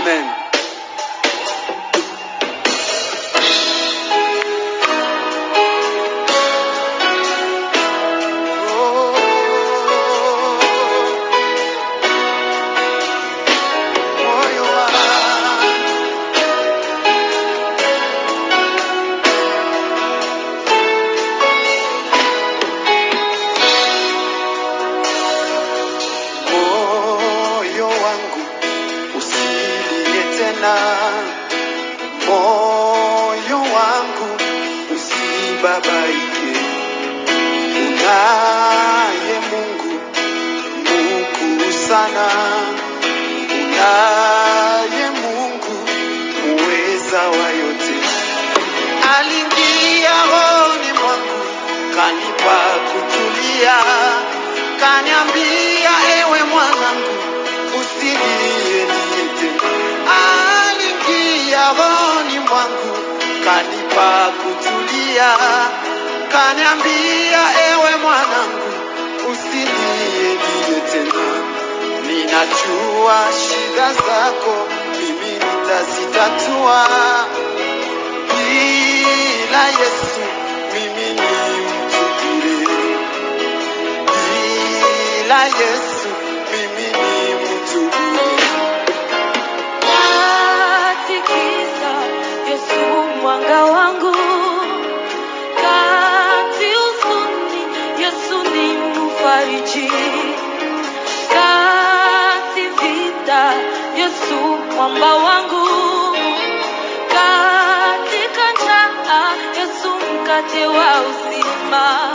Amen. Sana, unaye Mungu uweza wa yote. Aliingia rohoni mwangu, kanipa kutulia, kaniambia ewe mwanangu, usilie niye tena. Aliingia rohoni mwangu, kanipa kutulia, kaniambia Ninajua shida zako, mimi nitazitatua. Bila Yesu mimi ni mtu bure, bila Yesu mimi ni mtu bure. Katikisa Yesu mwanga wangu, kati usuni Yesu ni mfariji, Yesu mwamba wangu, katika njaa Yesu mkate wa uzima.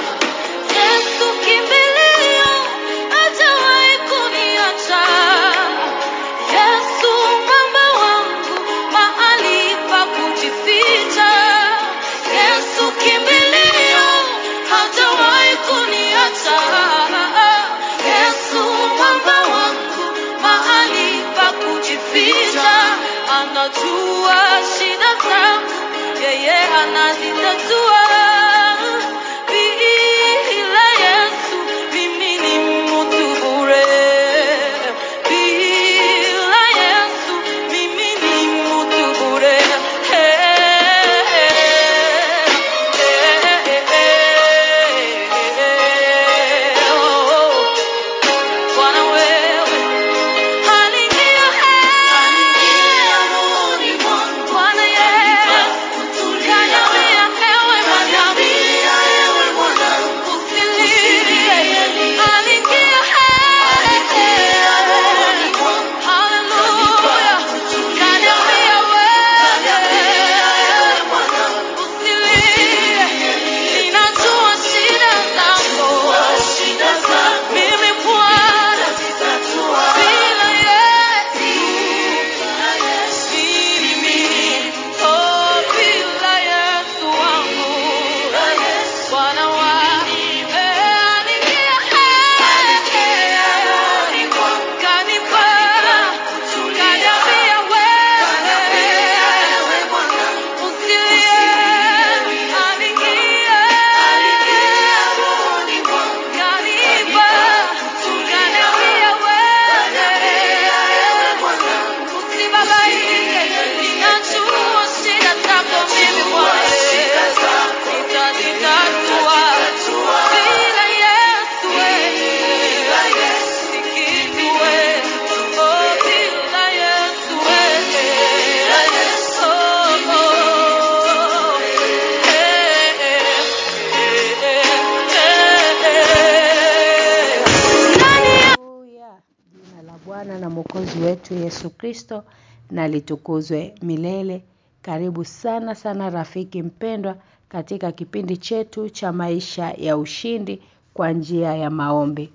Wetu Yesu Kristo na litukuzwe milele. Karibu sana sana rafiki mpendwa katika kipindi chetu cha maisha ya ushindi kwa njia ya maombi.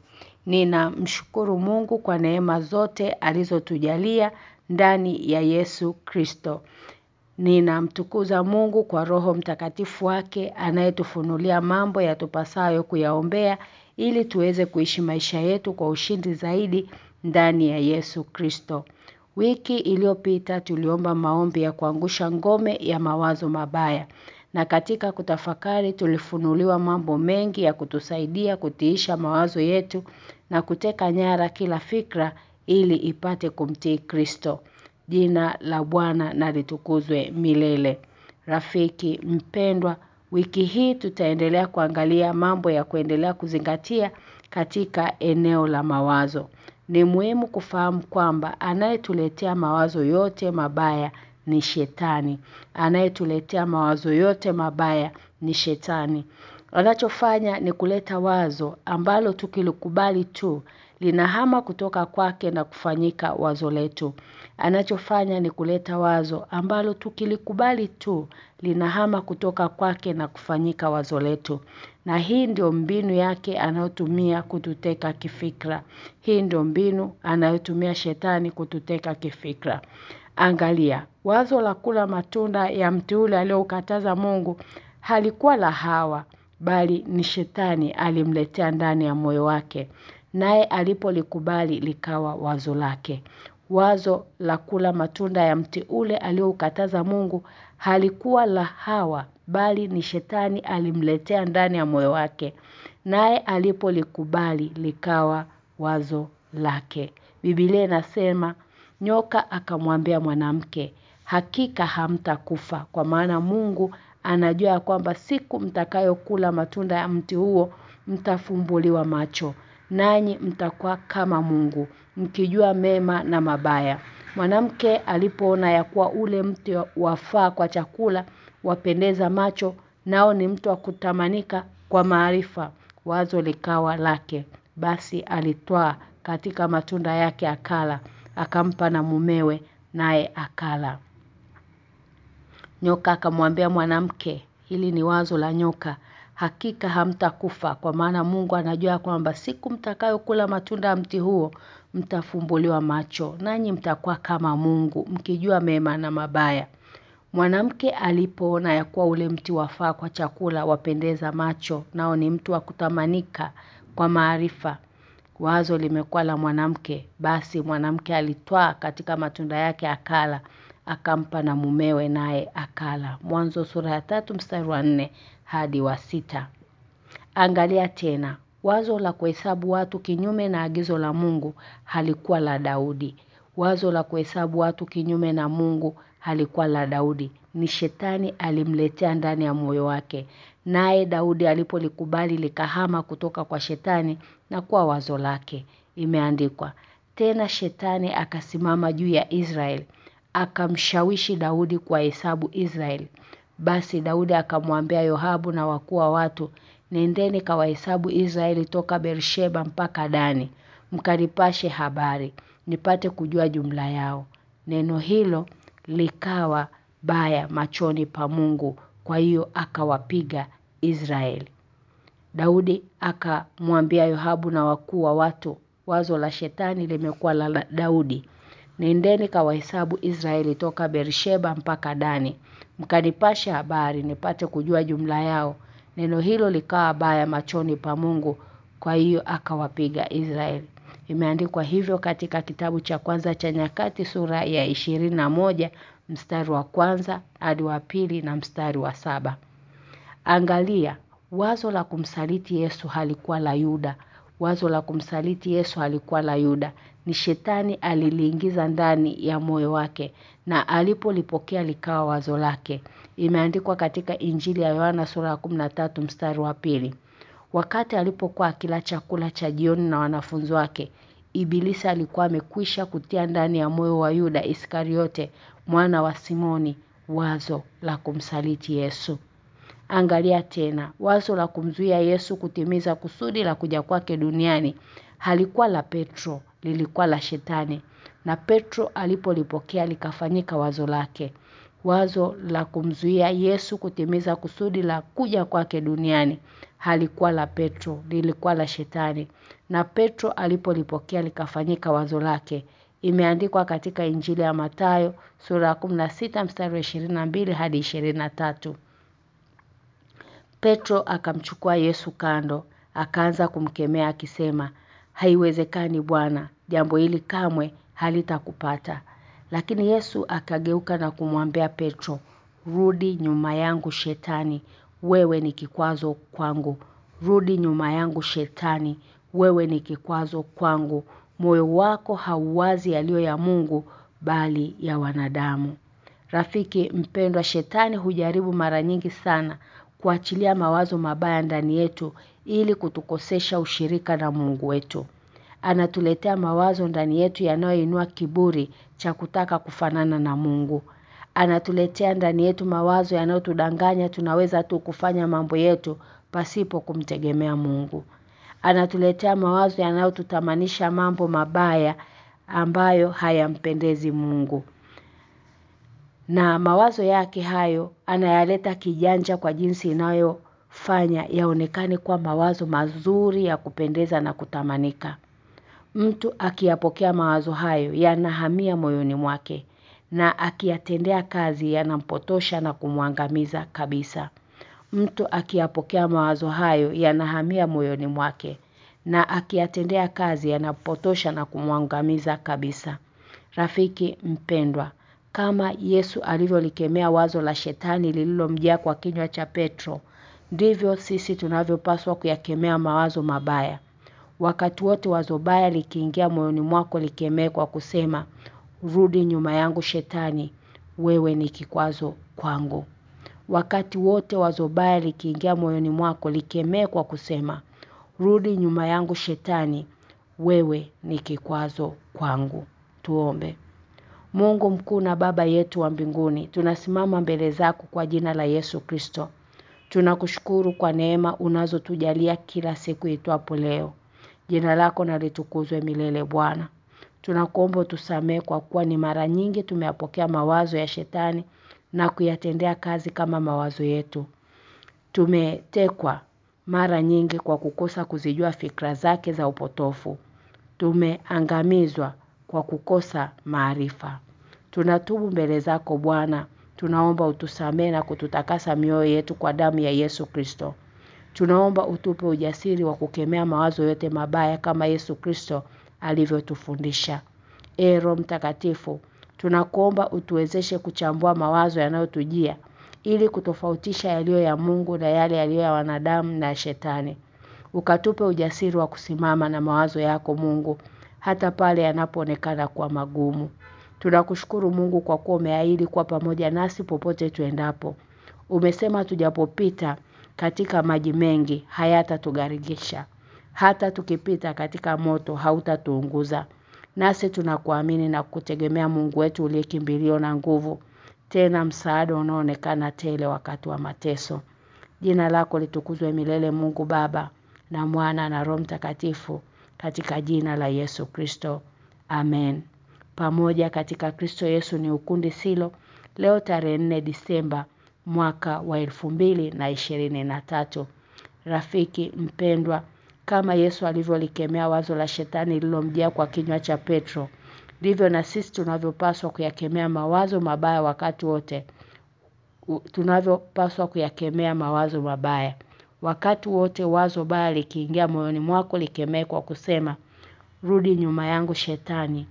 Ninamshukuru Mungu kwa neema zote alizotujalia ndani ya Yesu Kristo. Ninamtukuza Mungu kwa roho mtakatifu wake anayetufunulia mambo yatupasayo kuyaombea ili tuweze kuishi maisha yetu kwa ushindi zaidi ndani ya Yesu Kristo. Wiki iliyopita tuliomba maombi ya kuangusha ngome ya mawazo mabaya. Na katika kutafakari tulifunuliwa mambo mengi ya kutusaidia kutiisha mawazo yetu na kuteka nyara kila fikra ili ipate kumtii Kristo. Jina la Bwana na litukuzwe milele. Rafiki mpendwa, wiki hii tutaendelea kuangalia mambo ya kuendelea kuzingatia katika eneo la mawazo. Ni muhimu kufahamu kwamba anayetuletea mawazo yote mabaya ni shetani. Anayetuletea mawazo yote mabaya ni shetani. Anachofanya ni kuleta wazo ambalo tukilikubali tu linahama kutoka kwake na kufanyika wazo letu. Anachofanya ni kuleta wazo ambalo tukilikubali tu linahama kutoka kwake na kufanyika wazo letu. Na hii ndio mbinu yake anayotumia kututeka kifikra. Hii ndio mbinu anayotumia shetani kututeka kifikra. Angalia, wazo la kula matunda ya mti ule aliokataza Mungu halikuwa la Hawa, bali ni shetani alimletea ndani ya moyo wake. Naye alipolikubali likawa wazo lake. Wazo la kula matunda ya mti ule aliyokataza Mungu halikuwa la Hawa, bali ni shetani alimletea ndani ya moyo wake. Naye alipolikubali likawa wazo lake. Biblia inasema nyoka akamwambia mwanamke, hakika hamtakufa kwa maana Mungu anajua kwamba siku mtakayokula matunda ya mti huo mtafumbuliwa macho. Nanyi mtakuwa kama Mungu, mkijua mema na mabaya. Mwanamke alipoona ya kuwa ule mti wafaa kwa chakula, wapendeza macho, nao ni mtu wa kutamanika kwa maarifa, wazo likawa lake. Basi alitoa katika matunda yake akala, akampa na mumewe naye akala. Nyoka akamwambia mwanamke, hili ni wazo la nyoka. Hakika hamtakufa kwa maana Mungu anajua kwamba siku mtakayokula matunda ya mti huo mtafumbuliwa macho. Nanyi mtakuwa kama Mungu, mkijua mema na mabaya. Mwanamke alipoona ya kuwa ule mti wafaa kwa chakula wapendeza macho nao ni mtu wa kutamanika kwa maarifa. Wazo limekuwa la mwanamke, basi mwanamke alitwaa katika matunda yake akala, akampa na mumewe naye akala. Mwanzo sura ya tatu mstari wa nne hadi wa sita. Angalia tena, wazo la kuhesabu watu kinyume na agizo la Mungu halikuwa la Daudi. Wazo la kuhesabu watu kinyume na Mungu halikuwa la Daudi. Ni shetani alimletea ndani ya moyo wake. Naye Daudi alipolikubali likahama kutoka kwa shetani na kuwa wazo lake. Imeandikwa. Tena shetani akasimama juu ya Israeli. Akamshawishi Daudi kwa hesabu Israeli. Basi Daudi akamwambia Yohabu na wakuu wa watu, nendeni kawahesabu Israeli toka Beersheba mpaka Dani. Mkanipashe habari, nipate kujua jumla yao. Neno hilo likawa baya machoni pa Mungu, kwa hiyo akawapiga Israeli. Daudi akamwambia Yohabu na wakuu wa watu, wazo la shetani limekuwa la Daudi. Nendeni kawahesabu Israeli toka Beersheba mpaka Dani. Mkanipashe habari nipate kujua jumla yao. Neno hilo likawa baya machoni pa Mungu, kwa hiyo akawapiga Israeli. Imeandikwa hivyo katika kitabu cha kwanza cha Nyakati sura ya ishirini na moja mstari wa kwanza hadi wa pili na mstari wa saba. Angalia, wazo la kumsaliti Yesu halikuwa la Yuda. Wazo la kumsaliti Yesu halikuwa la Yuda. Ni shetani aliliingiza ndani ya moyo wake na alipolipokea likawa wazo lake. Imeandikwa katika Injili ya Yohana sura ya 13 mstari wa pili. Wakati alipokuwa kila chakula cha jioni na wanafunzi wake, Ibilisi alikuwa amekwisha kutia ndani ya moyo wa Yuda Iskariote, mwana wa Simoni, wazo la kumsaliti Yesu. Angalia tena, wazo la kumzuia Yesu kutimiza kusudi la kuja kwake duniani halikuwa la Petro, lilikuwa la shetani. Na Petro alipolipokea likafanyika wazo lake. Wazo la kumzuia Yesu kutimiza kusudi la kuja kwake duniani halikuwa la Petro, lilikuwa la shetani. Na Petro alipolipokea likafanyika wazo lake. Imeandikwa katika Injili ya Mathayo sura ya 16 mstari wa 22 hadi 23. Petro akamchukua Yesu kando, akaanza kumkemea akisema, "Haiwezekani Bwana, jambo hili kamwe halitakupata." Lakini Yesu akageuka na kumwambia Petro, "Rudi nyuma yangu shetani, wewe ni kikwazo kwangu. Rudi nyuma yangu shetani, wewe ni kikwazo kwangu. Moyo wako hauwazi yaliyo ya Mungu bali ya wanadamu. Rafiki mpendwa shetani hujaribu mara nyingi sana kuachilia mawazo mabaya ndani yetu ili kutukosesha ushirika na Mungu wetu. Anatuletea mawazo ndani yetu yanayoinua kiburi cha kutaka kufanana na Mungu. Anatuletea ndani yetu mawazo yanayotudanganya tunaweza tu kufanya mambo yetu pasipo kumtegemea Mungu. Anatuletea mawazo yanayotutamanisha mambo mabaya ambayo hayampendezi Mungu. Na mawazo yake hayo anayaleta kijanja kwa jinsi inayofanya yaonekane kwa mawazo mazuri ya kupendeza na kutamanika. Mtu akiyapokea mawazo hayo yanahamia moyoni mwake na akiyatendea kazi yanampotosha na kumwangamiza kabisa. Mtu akiyapokea mawazo hayo yanahamia moyoni mwake na akiyatendea kazi yanapotosha na kumwangamiza kabisa. Rafiki mpendwa, kama Yesu alivyolikemea wazo la shetani lililomjia kwa kinywa cha Petro, ndivyo sisi tunavyopaswa kuyakemea mawazo mabaya. Wakati wote wazo baya likiingia moyoni mwako likemee kwa kusema, rudi nyuma yangu shetani, wewe ni kikwazo kwangu. Wakati wote wazo baya likiingia moyoni mwako likemee kwa kusema, rudi nyuma yangu shetani, wewe ni kikwazo kwangu. Tuombe. Mungu mkuu na baba yetu wa mbinguni, tunasimama mbele zako kwa jina la Yesu Kristo. Tunakushukuru kwa neema unazotujalia kila siku itwapo leo. Jina lako na litukuzwe milele Bwana. Tunakuomba tusamee kwa kuwa ni mara nyingi tumeyapokea mawazo ya shetani na kuyatendea kazi kama mawazo yetu. Tumetekwa mara nyingi kwa kukosa kuzijua fikra zake za upotofu. Tumeangamizwa kwa kukosa maarifa. Tunatubu mbele zako Bwana. Tunaomba utusamee na kututakasa mioyo yetu kwa damu ya Yesu Kristo. Tunaomba utupe ujasiri wa kukemea mawazo yote mabaya kama Yesu Kristo alivyotufundisha. Ee Roho Mtakatifu, tunakuomba utuwezeshe kuchambua mawazo yanayotujia ili kutofautisha yaliyo ya Mungu na yale yaliyo ya wanadamu na shetani. Ukatupe ujasiri wa kusimama na mawazo yako Mungu hata pale yanapoonekana kuwa magumu. Tunakushukuru Mungu kwa kuwa umeahidi kuwa pamoja nasi popote tuendapo. Umesema tujapopita katika maji mengi hayatatugarigisha. Hata tukipita katika moto hautatuunguza. Nasi tunakuamini na kutegemea Mungu wetu uliye kimbilio na nguvu. Tena msaada unaoonekana tele wakati wa mateso. Jina lako litukuzwe milele Mungu Baba na Mwana na Roho Mtakatifu katika jina la Yesu Kristo. Amen. Pamoja katika Kristo Yesu ni ukundi silo. Leo tarehe 4 Disemba mwaka wa na tatu. Rafiki mpendwa kama Yesu alivyolikemea wazo la shetani lililomjia kwa kinywa cha Petro. Ndivyo na sisi tunavyopaswa kuyakemea mawazo mabaya wakati wote. Tunavyopaswa kuyakemea mawazo mabaya. Wakati wote wazo baya likiingia moyoni mwako likemee kwa kusema rudi nyuma yangu shetani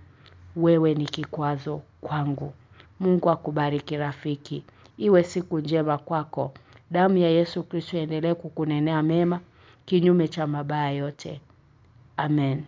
wewe ni kikwazo kwangu. Mungu akubariki rafiki. Iwe siku njema kwako. Damu ya Yesu Kristo iendelee kukunenea mema kinyume cha mabaya yote. Amen.